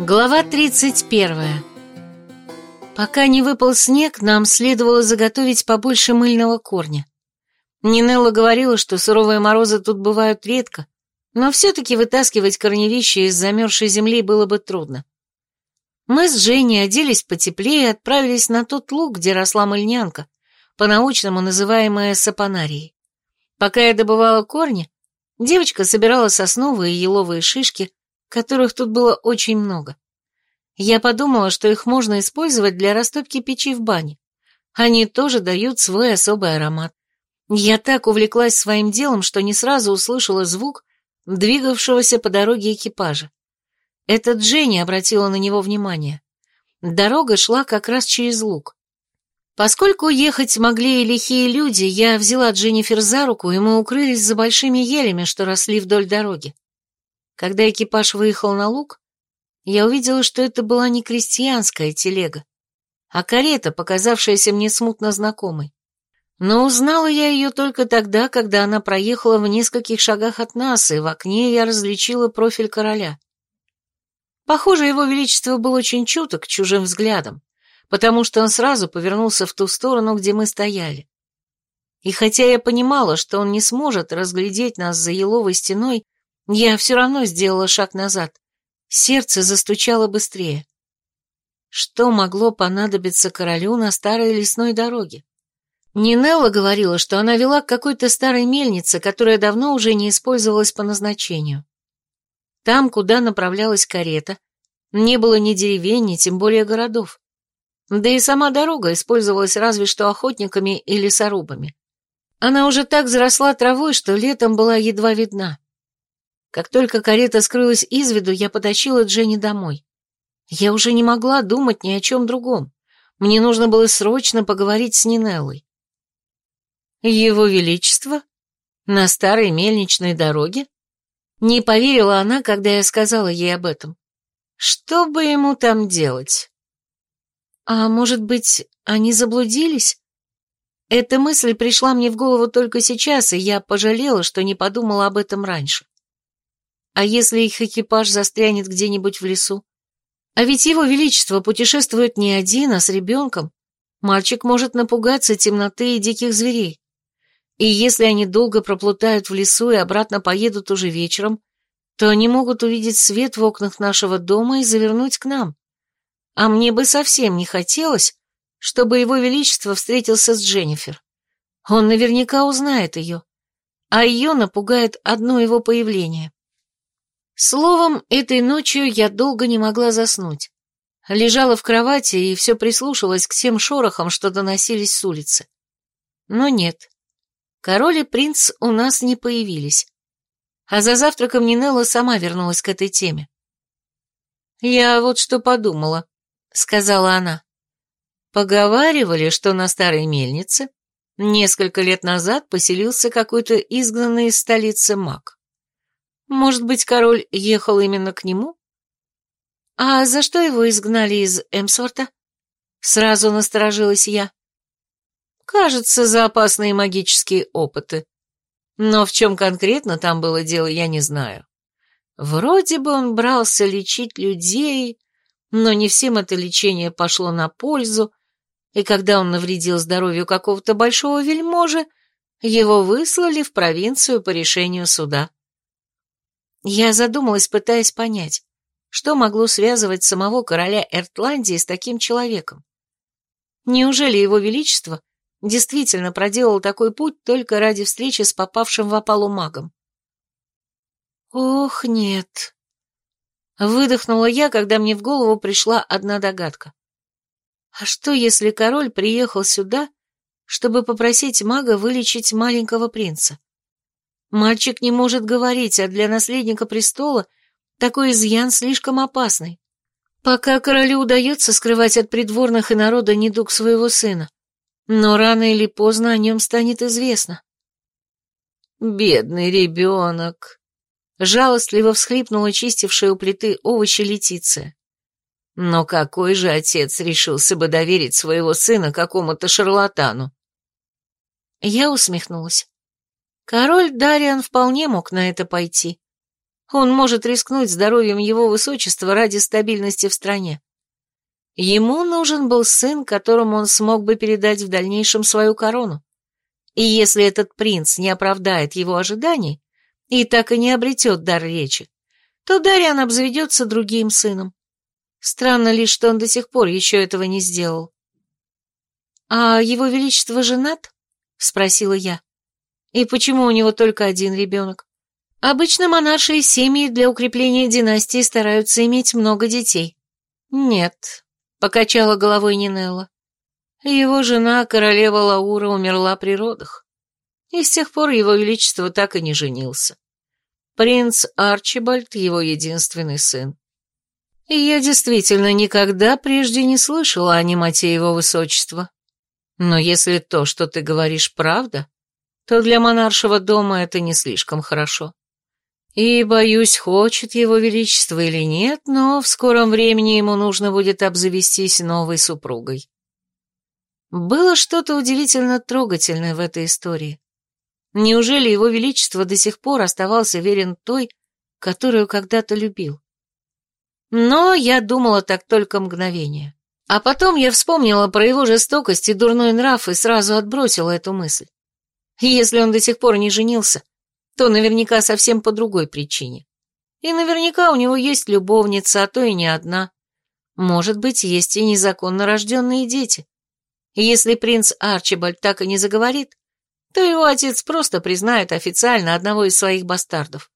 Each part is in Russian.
Глава 31. Пока не выпал снег, нам следовало заготовить побольше мыльного корня. Нинелла говорила, что суровые морозы тут бывают редко, но все-таки вытаскивать корневища из замерзшей земли было бы трудно. Мы с Женей оделись потеплее и отправились на тот луг, где росла мыльнянка, по-научному называемая сапонарией. Пока я добывала корни, девочка собирала сосновые и еловые шишки, которых тут было очень много. Я подумала, что их можно использовать для растопки печи в бане. Они тоже дают свой особый аромат. Я так увлеклась своим делом, что не сразу услышала звук двигавшегося по дороге экипажа. Это Дженни обратила на него внимание. Дорога шла как раз через луг. Поскольку ехать могли и лихие люди, я взяла Дженнифер за руку, и мы укрылись за большими елями, что росли вдоль дороги. Когда экипаж выехал на луг, я увидела, что это была не крестьянская телега, а карета, показавшаяся мне смутно знакомой. Но узнала я ее только тогда, когда она проехала в нескольких шагах от нас, и в окне я различила профиль короля. Похоже, его величество был очень чуток чужим взглядам, потому что он сразу повернулся в ту сторону, где мы стояли. И хотя я понимала, что он не сможет разглядеть нас за еловой стеной, я все равно сделала шаг назад. Сердце застучало быстрее. Что могло понадобиться королю на старой лесной дороге? Нинелла говорила, что она вела к какой-то старой мельнице, которая давно уже не использовалась по назначению. Там, куда направлялась карета, не было ни деревень, ни тем более городов. Да и сама дорога использовалась разве что охотниками и лесорубами. Она уже так заросла травой, что летом была едва видна. Как только карета скрылась из виду, я потащила Дженни домой. Я уже не могла думать ни о чем другом. Мне нужно было срочно поговорить с Нинеллой. Его Величество? На старой мельничной дороге? Не поверила она, когда я сказала ей об этом. Что бы ему там делать? А может быть, они заблудились? Эта мысль пришла мне в голову только сейчас, и я пожалела, что не подумала об этом раньше. А если их экипаж застрянет где-нибудь в лесу? А ведь его величество путешествует не один, а с ребенком. Мальчик может напугаться темноты и диких зверей. И если они долго проплутают в лесу и обратно поедут уже вечером, то они могут увидеть свет в окнах нашего дома и завернуть к нам. А мне бы совсем не хотелось, чтобы его величество встретился с Дженнифер. Он наверняка узнает ее, а ее напугает одно его появление. Словом, этой ночью я долго не могла заснуть. Лежала в кровати и все прислушивалась к тем шорохам, что доносились с улицы. Но нет. Король и принц у нас не появились. А за завтраком Нинелла сама вернулась к этой теме. «Я вот что подумала», — сказала она. «Поговаривали, что на старой мельнице несколько лет назад поселился какой-то изгнанный из столицы маг. Может быть, король ехал именно к нему? А за что его изгнали из Эмсворта? Сразу насторожилась я. Кажется, за опасные магические опыты. Но в чем конкретно там было дело, я не знаю. Вроде бы он брался лечить людей, но не всем это лечение пошло на пользу, и когда он навредил здоровью какого-то большого вельможи, его выслали в провинцию по решению суда. Я задумалась, пытаясь понять, что могло связывать самого короля Эртландии с таким человеком. Неужели его величество действительно проделал такой путь только ради встречи с попавшим в опалу магом? Ох, нет. Выдохнула я, когда мне в голову пришла одна догадка. А что, если король приехал сюда, чтобы попросить мага вылечить маленького принца? Мальчик не может говорить, а для наследника престола такой изъян слишком опасный. Пока королю удается скрывать от придворных и народа недуг своего сына, но рано или поздно о нем станет известно. «Бедный ребенок!» — жалостливо всхлипнула чистившая у плиты овощи Летиция. «Но какой же отец решился бы доверить своего сына какому-то шарлатану?» Я усмехнулась. Король Дариан вполне мог на это пойти. Он может рискнуть здоровьем его высочества ради стабильности в стране. Ему нужен был сын, которому он смог бы передать в дальнейшем свою корону. И если этот принц не оправдает его ожиданий и так и не обретет дар речи, то Дарьян обзаведется другим сыном. Странно лишь, что он до сих пор еще этого не сделал. «А его величество женат?» — спросила я. «И почему у него только один ребенок? Обычно монарши и семьи для укрепления династии стараются иметь много детей». «Нет», — покачала головой Нинелла. «Его жена, королева Лаура, умерла при родах, и с тех пор его величество так и не женился. Принц Арчибальд — его единственный сын. И я действительно никогда прежде не слышала о немоте его высочества. Но если то, что ты говоришь, правда, то для монаршего дома это не слишком хорошо. И, боюсь, хочет его величество или нет, но в скором времени ему нужно будет обзавестись новой супругой. Было что-то удивительно трогательное в этой истории. Неужели его величество до сих пор оставался верен той, которую когда-то любил? Но я думала так только мгновение. А потом я вспомнила про его жестокость и дурной нрав и сразу отбросила эту мысль. Если он до сих пор не женился, то наверняка совсем по другой причине. И наверняка у него есть любовница, а то и не одна. Может быть, есть и незаконно рожденные дети. Если принц Арчибальд так и не заговорит, то его отец просто признает официально одного из своих бастардов.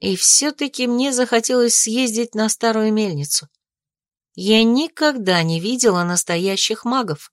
И все-таки мне захотелось съездить на старую мельницу. Я никогда не видела настоящих магов.